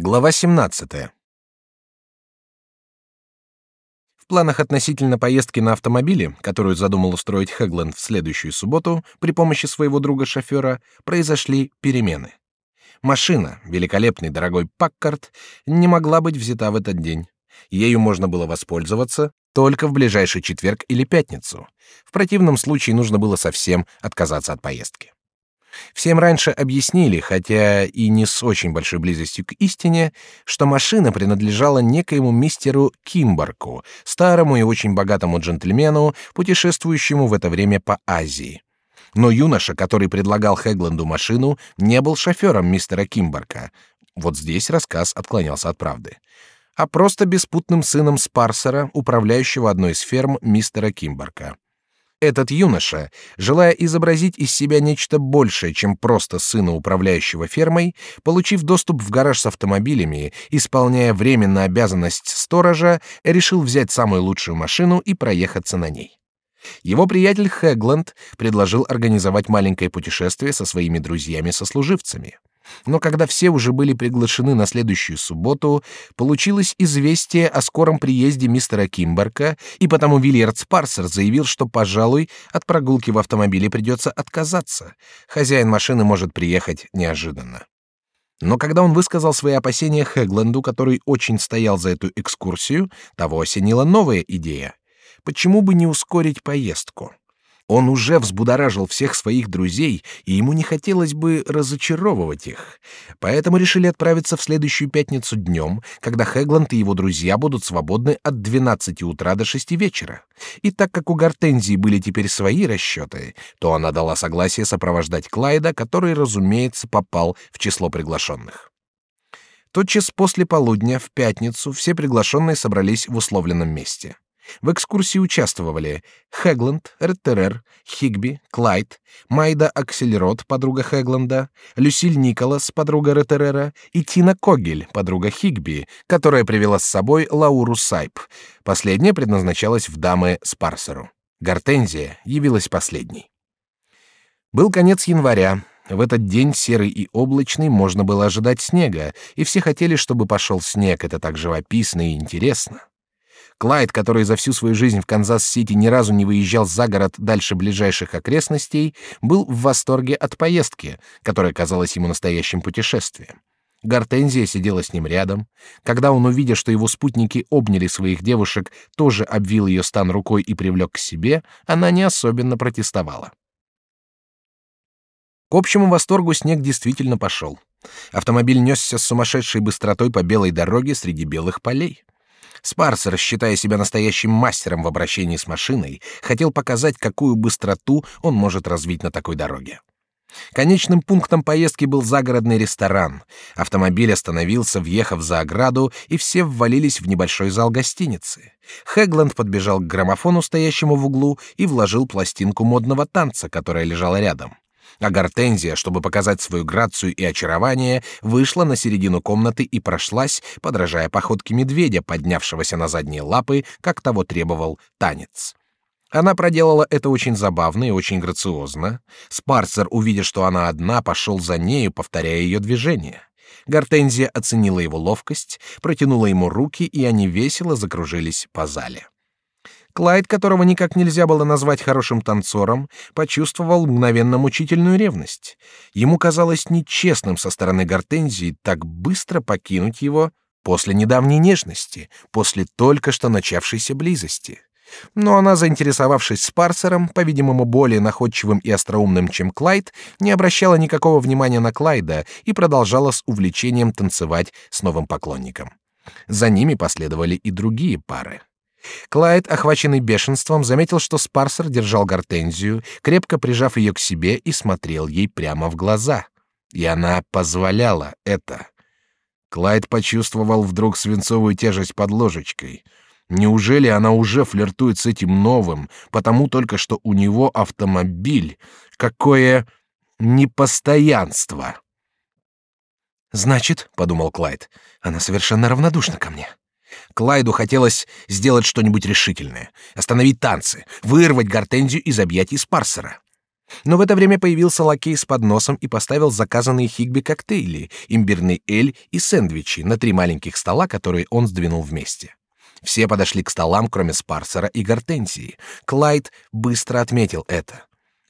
Глава 17. В планах относительно поездки на автомобиле, которую задумал устроить Хэгленд в следующую субботу при помощи своего друга-шофера, произошли перемены. Машина, великолепный дорогой Паккарт, не могла быть взята в этот день. Ею можно было воспользоваться только в ближайший четверг или пятницу. В противном случае нужно было совсем отказаться от поездки. Всем раньше объяснили, хотя и не с очень большой близостью к истине, что машина принадлежала некоему мистеру Кимбарку, старому и очень богатому джентльмену, путешествующему в это время по Азии. Но юноша, который предлагал Хэгленду машину, не был шофером мистера Кимбарка. Вот здесь рассказ отклонялся от правды а просто беспутным сыном Спарсера, управляющего одной из ферм мистера Кимбарка. Этот юноша, желая изобразить из себя нечто большее, чем просто сына управляющего фермой, получив доступ в гараж с автомобилями, исполняя временно обязанность сторожа, решил взять самую лучшую машину и проехаться на ней. Его приятель Хэгланд предложил организовать маленькое путешествие со своими друзьями-сослуживцами. Но когда все уже были приглашены на следующую субботу, получилось известие о скором приезде мистера Кимбарка, и потому Вильярд Спарсер заявил, что, пожалуй, от прогулки в автомобиле придется отказаться. Хозяин машины может приехать неожиданно. Но когда он высказал свои опасения Хэгленду, который очень стоял за эту экскурсию, того осенила новая идея. Почему бы не ускорить поездку? Он уже взбудоражил всех своих друзей, и ему не хотелось бы разочаровывать их. Поэтому решили отправиться в следующую пятницу днем, когда Хэгланд и его друзья будут свободны от 12 утра до 6 вечера. И так как у Гортензии были теперь свои расчеты, то она дала согласие сопровождать Клайда, который, разумеется, попал в число приглашенных. Тотчас после полудня в пятницу все приглашенные собрались в условленном месте. В экскурсии участвовали Хегланд, Реттерер, Хигби, Клайд, Майда Аксельрод, подруга Хегланда, Люсиль Николас, подруга Реттерера, и Тина Когель, подруга Хигби, которая привела с собой Лауру Сайп. Последняя предназначалась в дамы Спарсеру. Гортензия явилась последней. Был конец января. В этот день серый и облачный можно было ожидать снега, и все хотели, чтобы пошел снег. Это так живописно и интересно. Клайд, который за всю свою жизнь в Канзас-Сити ни разу не выезжал за город дальше ближайших окрестностей, был в восторге от поездки, которая казалась ему настоящим путешествием. Гортензия сидела с ним рядом. Когда он, увидя, что его спутники обняли своих девушек, тоже обвил ее стан рукой и привлек к себе, она не особенно протестовала. К общему восторгу снег действительно пошел. Автомобиль несся с сумасшедшей быстротой по белой дороге среди белых полей. Спарсер, считая себя настоящим мастером в обращении с машиной, хотел показать, какую быстроту он может развить на такой дороге. Конечным пунктом поездки был загородный ресторан. Автомобиль остановился, въехав за ограду, и все ввалились в небольшой зал гостиницы. Хэгланд подбежал к граммофону, стоящему в углу, и вложил пластинку модного танца, которая лежала рядом а Гортензия, чтобы показать свою грацию и очарование, вышла на середину комнаты и прошлась, подражая походке медведя, поднявшегося на задние лапы, как того требовал танец. Она проделала это очень забавно и очень грациозно. Спарцер, увидя, что она одна, пошел за нею, повторяя ее движения. Гортензия оценила его ловкость, протянула ему руки, и они весело закружились по зале. Клайд, которого никак нельзя было назвать хорошим танцором, почувствовал мгновенно мучительную ревность. Ему казалось нечестным со стороны Гортензии так быстро покинуть его после недавней нежности, после только что начавшейся близости. Но она, заинтересовавшись Спарсером, по-видимому, более находчивым и остроумным, чем Клайд, не обращала никакого внимания на Клайда и продолжала с увлечением танцевать с новым поклонником. За ними последовали и другие пары. Клайд, охваченный бешенством, заметил, что Спарсер держал гортензию, крепко прижав ее к себе и смотрел ей прямо в глаза. И она позволяла это. Клайд почувствовал вдруг свинцовую тяжесть под ложечкой. Неужели она уже флиртует с этим новым, потому только что у него автомобиль? Какое непостоянство! Значит, подумал Клайд, она совершенно равнодушна ко мне. Клайду хотелось сделать что-нибудь решительное, остановить танцы, вырвать Гортензию из объятий Спарсера. Но в это время появился лакей с подносом и поставил заказанные Хигби коктейли, имбирный эль и сэндвичи на три маленьких стола, которые он сдвинул вместе. Все подошли к столам, кроме Спарсера и Гортензии. Клайд быстро отметил это.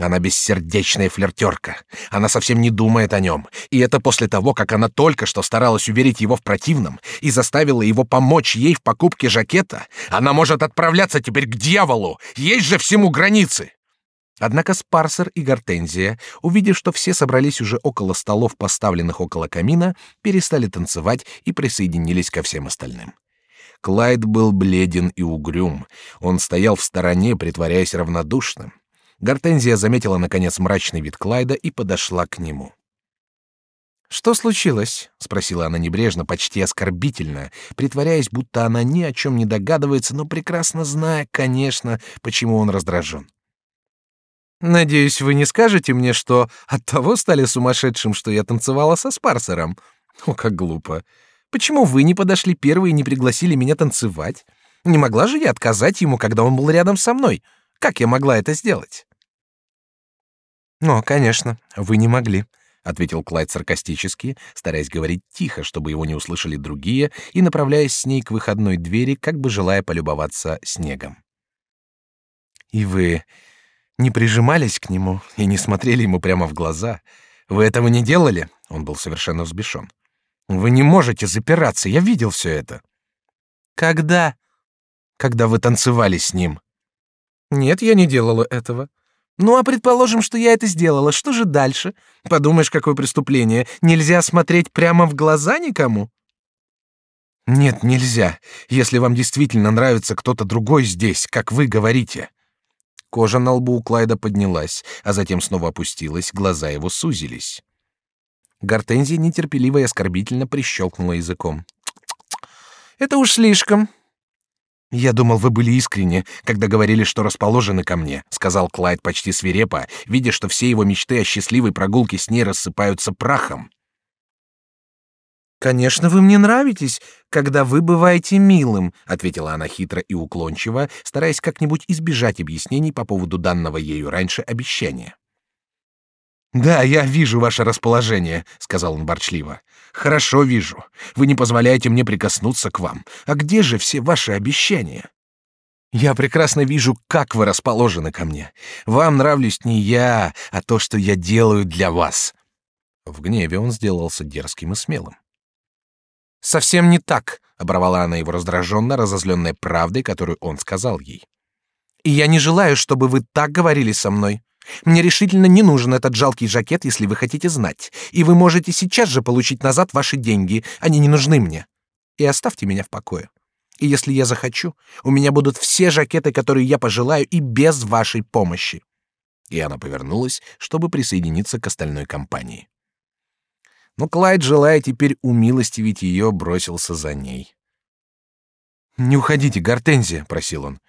Она бессердечная флиртерка. Она совсем не думает о нем. И это после того, как она только что старалась уверить его в противном и заставила его помочь ей в покупке жакета. Она может отправляться теперь к дьяволу. Есть же всему границы. Однако Спарсер и Гортензия, увидев, что все собрались уже около столов, поставленных около камина, перестали танцевать и присоединились ко всем остальным. Клайд был бледен и угрюм. Он стоял в стороне, притворяясь равнодушным. Гортензия заметила наконец мрачный вид Клайда и подошла к нему. Что случилось? – спросила она небрежно, почти оскорбительно, притворяясь, будто она ни о чем не догадывается, но прекрасно зная, конечно, почему он раздражен. Надеюсь, вы не скажете мне, что от того стали сумасшедшим, что я танцевала со Спарсером. О, как глупо. Почему вы не подошли первые и не пригласили меня танцевать? Не могла же я отказать ему, когда он был рядом со мной? Как я могла это сделать? «Ну, конечно, вы не могли», — ответил Клайд саркастически, стараясь говорить тихо, чтобы его не услышали другие, и направляясь с ней к выходной двери, как бы желая полюбоваться снегом. «И вы не прижимались к нему и не смотрели ему прямо в глаза? Вы этого не делали?» Он был совершенно взбешен. «Вы не можете запираться, я видел все это». «Когда?» «Когда вы танцевали с ним». «Нет, я не делала этого. Ну а предположим, что я это сделала, что же дальше? Подумаешь, какое преступление? Нельзя смотреть прямо в глаза никому? Нет, нельзя. Если вам действительно нравится кто-то другой здесь, как вы говорите. Кожа на лбу у Клайда поднялась, а затем снова опустилась, глаза его сузились. Гортензия нетерпеливо и оскорбительно прищелкнула языком. Это уж слишком. Я думал, вы были искренни, когда говорили, что расположены ко мне, сказал Клайд почти свирепо, видя, что все его мечты о счастливой прогулке с ней рассыпаются прахом. Конечно, вы мне нравитесь, когда вы бываете милым, ответила она хитро и уклончиво, стараясь как-нибудь избежать объяснений по поводу данного ею раньше обещания. Да, я вижу ваше расположение, сказал он борчливо. Хорошо вижу. Вы не позволяете мне прикоснуться к вам. А где же все ваши обещания? Я прекрасно вижу, как вы расположены ко мне. Вам нравлюсь не я, а то, что я делаю для вас. В гневе он сделался дерзким и смелым. Совсем не так, оборвала она его раздраженно, разозленная правдой, которую он сказал ей. И я не желаю, чтобы вы так говорили со мной. Мне решительно не нужен этот жалкий жакет, если вы хотите знать, и вы можете сейчас же получить назад ваши деньги, они не нужны мне. И оставьте меня в покое. И если я захочу, у меня будут все жакеты, которые я пожелаю, и без вашей помощи. И она повернулась, чтобы присоединиться к остальной компании. Но Клайд, желая теперь умилостивить ее, бросился за ней. Не уходите, Гортензия, просил он.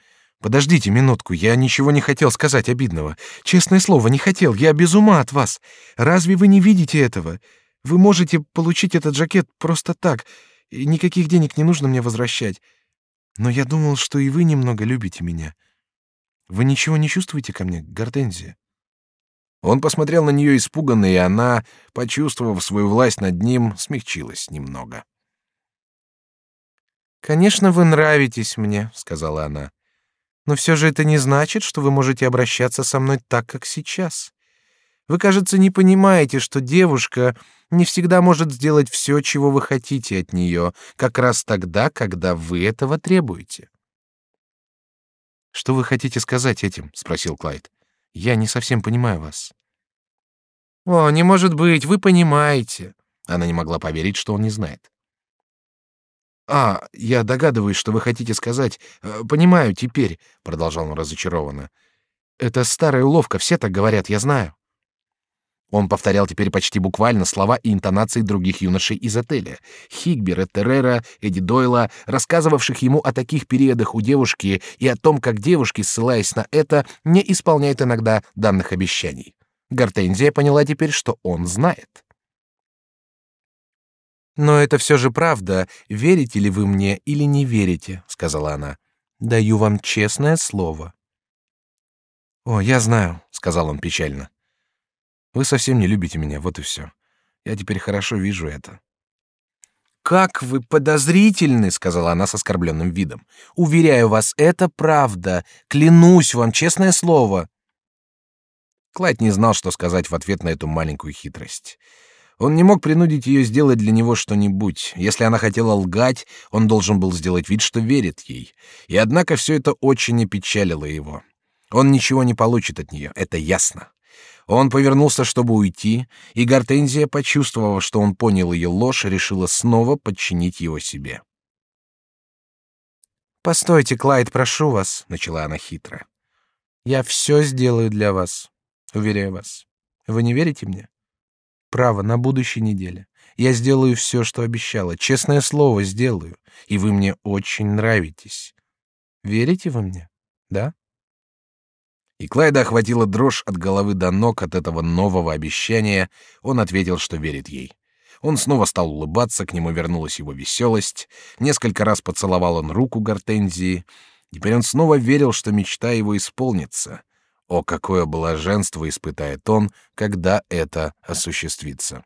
Подождите минутку, я ничего не хотел сказать обидного. Честное слово, не хотел. Я без ума от вас. Разве вы не видите этого? Вы можете получить этот жакет просто так, и никаких денег не нужно мне возвращать. Но я думал, что и вы немного любите меня. Вы ничего не чувствуете ко мне, Гортензия? Он посмотрел на нее испуганно, и она, почувствовав свою власть над ним, смягчилась немного. Конечно, вы нравитесь мне, сказала она. Но все же это не значит, что вы можете обращаться со мной так, как сейчас. Вы, кажется, не понимаете, что девушка не всегда может сделать все, чего вы хотите от нее, как раз тогда, когда вы этого требуете. Что вы хотите сказать этим? – спросил Клайд. Я не совсем понимаю вас. О, не может быть, вы понимаете. Она не могла поверить, что он не знает. А, я догадываюсь, что вы хотите сказать. Э, понимаю теперь, продолжал он разочарованно. Это старая уловка, все так говорят, я знаю. Он повторял теперь почти буквально слова и интонации других юношей из отеля: Хигбера, Террера, Эдди Дойла, рассказывавших ему о таких периодах у девушки и о том, как девушки, ссылаясь на это, не исполняют иногда данных обещаний. Гортензия поняла теперь, что он знает. Но это все же правда. Верите ли вы мне или не верите? сказала она. Даю вам честное слово. О, я знаю, сказал он печально. Вы совсем не любите меня, вот и все. Я теперь хорошо вижу это. Как вы подозрительны, сказала она с оскорбленным видом. Уверяю вас, это правда. Клянусь вам, честное слово. Клайд не знал, что сказать в ответ на эту маленькую хитрость. Он не мог принудить ее сделать для него что-нибудь. Если она хотела лгать, он должен был сделать вид, что верит ей. И однако все это очень опечалило его. Он ничего не получит от нее, это ясно. Он повернулся, чтобы уйти, и Гортензия, почувствовав, что он понял ее ложь, решила снова подчинить его себе. «Постойте, Клайд, прошу вас», — начала она хитро. «Я все сделаю для вас, уверяю вас. Вы не верите мне? Право, на будущей неделе. Я сделаю все, что обещала. Честное слово, сделаю. И вы мне очень нравитесь. Верите вы мне? Да?» И Клайда охватила дрожь от головы до ног от этого нового обещания. Он ответил, что верит ей. Он снова стал улыбаться, к нему вернулась его веселость. Несколько раз поцеловал он руку Гортензии. Теперь он снова верил, что мечта его исполнится. О, какое блаженство испытает он, когда это осуществится!